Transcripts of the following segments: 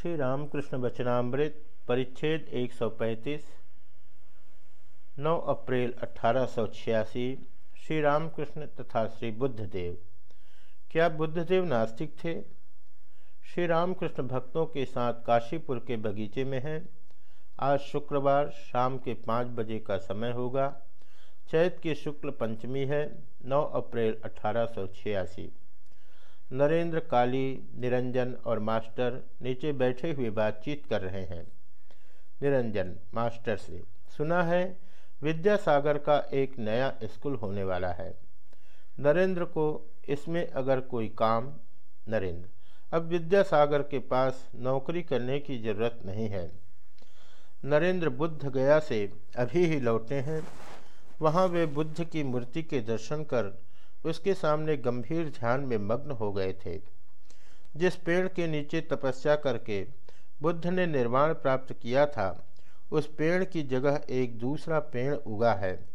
श्री रामकृष्ण वचनामृत, परिच्छेद 135 9 अप्रैल अठारह सौ छियासी श्री रामकृष्ण तथा श्री बुद्धदेव। क्या बुद्धदेव नास्तिक थे? श्री रामकृष्ण भक्तों के साथ काशीपुर के बगीचे में हैं। आज शुक्रवार शाम के पाँच बजे का समय होगा। चैत की शुक्ल पंचमी है 9 अप्रैल अठारह सौ छियासी। नरेंद्र काली, निरंजन और मास्टर नीचे बैठे हुए बातचीत कर रहे हैं। निरंजन, मास्टर से, सुना है, विद्यासागर का एक नया स्कूल होने वाला है। नरेंद्र को इसमें अगर कोई काम, नरेंद्र, अब विद्यासागर के पास नौकरी करने की ज़रूरत नहीं है। नरेंद्र बुद्ध गया से अभी ही लौटे हैं। वहाँ वे बुद्ध की मूर्ति के दर्शन कर उसके सामने गंभीर ध्यान में मग्न हो गए थे। जिस पेड़ के नीचे तपस्या करके बुद्ध ने निर्वाण प्राप्त किया था, उस पेड़ की जगह एक दूसरा पेड़ उगा है,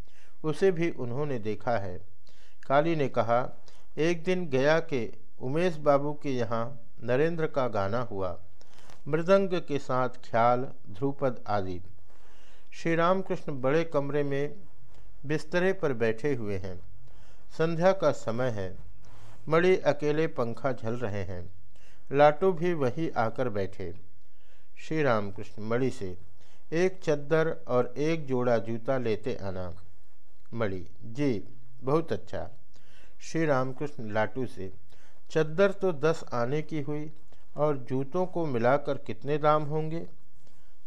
उसे भी उन्होंने देखा है। काली ने कहा, एक दिन गया के उमेश बाबू के यहाँ नरेंद्र का गाना हुआ। मृदंग के साथ ख्याल, ध्रुपद आदि। श्री रामकृष्ण बड़े कमरे में बिस्तरे पर बैठे हुए हैं। संध्या का समय है। मणि अकेले पंखा झल रहे हैं। लाटू भी वही आकर बैठे। श्री राम कृष्ण मणि से एक चद्दर और एक जोड़ा जूता लेते आना। मणि, जी, बहुत अच्छा। श्री रामकृष्ण लाटू से, चद्दर तो दस आने की हुई और जूतों को मिलाकर कितने दाम होंगे?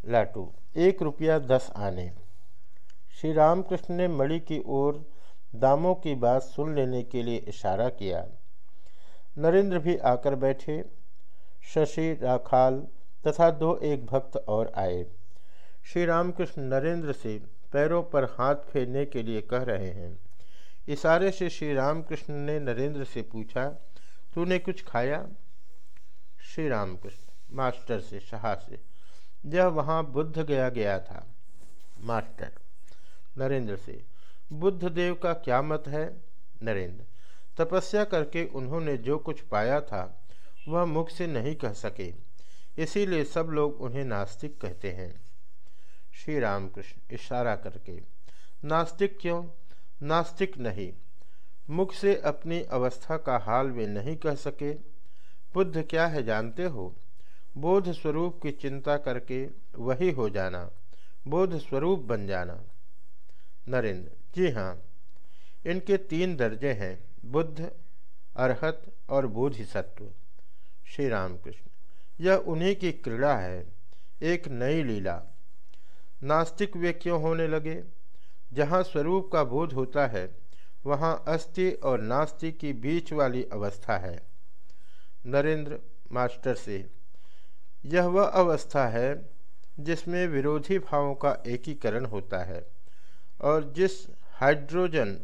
लाटू, एक रुपया दस आने। श्री रामकृष्ण ने मणि की ओर दामों की बात सुन लेने के लिए इशारा किया। नरेंद्र भी आकर बैठे। शशि, राखाल तथा दो एक भक्त और आए। श्री रामकृष्ण नरेंद्र से पैरों पर हाथ फेरने के लिए कह रहे हैं। इशारे से श्री रामकृष्ण ने नरेंद्र से पूछा, तूने कुछ खाया? श्री रामकृष्ण, मास्टर से शाह से यह वहाँ बुद्ध गया गया था, मास्टर। नरेंद्र से बुद्ध देव का क्या मत है? नरेंद्र। तपस्या करके उन्होंने जो कुछ पाया था, वह मुख से नहीं कह सके। इसीलिए सब लोग उन्हें नास्तिक कहते हैं। श्री रामकृष्ण इशारा करके, नास्तिक क्यों? नास्तिक नहीं। मुख से अपनी अवस्था का हाल वे नहीं कह सके। बुद्ध क्या है जानते हो? बोध स्वरूप की चिंता करके वही हो जाना। बोध स्वरूप बन जाना। नरेंद्र। जी हाँ इनके तीन दर्जे हैं, बुद्ध, अरहत और बोधिसत्व। श्री रामकृष्ण, यह उन्हीं की क्रीड़ा है, एक नई लीला। नास्तिक वे क्यों होने लगे? जहाँ स्वरूप का बोध होता है, वहाँ अस्थि और नास्ति की बीच वाली अवस्था है। नरेंद्र, मास्टर से, यह वह अवस्था है, जिसमें विरोधी भावों का एकीकरण होता है, और जिस हाइड्रोजन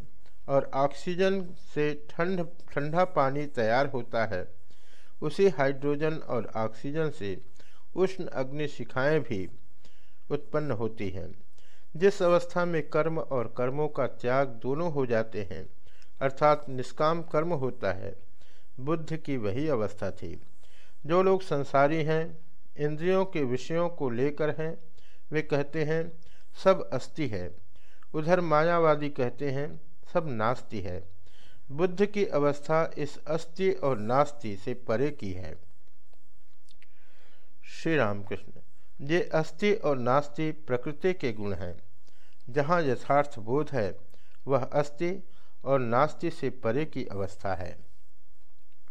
और ऑक्सीजन से ठंड, ठंडा पानी तैयार होता है। उसी हाइड्रोजन और ऑक्सीजन से उष्ण अग्नि शिखाएँ भी उत्पन्न होती हैं, जिस अवस्था में कर्म और कर्मों का त्याग दोनों हो जाते हैं, अर्थात निष्काम कर्म होता है। बुद्ध की वही अवस्था थी। जो लोग संसारी हैं, इंद्रियों के विषयों को लेकर हैं, वे कहते हैं, सब अस्थि है। उधर मायावादी कहते हैं, सब नास्ति है। बुद्ध की अवस्था इस अस्थि और नास्ति से परे की है। श्री रामकृष्ण ये अस्थि और नास्ति प्रकृति के गुण हैं। जहाँ यथार्थ बोध है, वह अस्थि और नास्ति से परे की अवस्था है।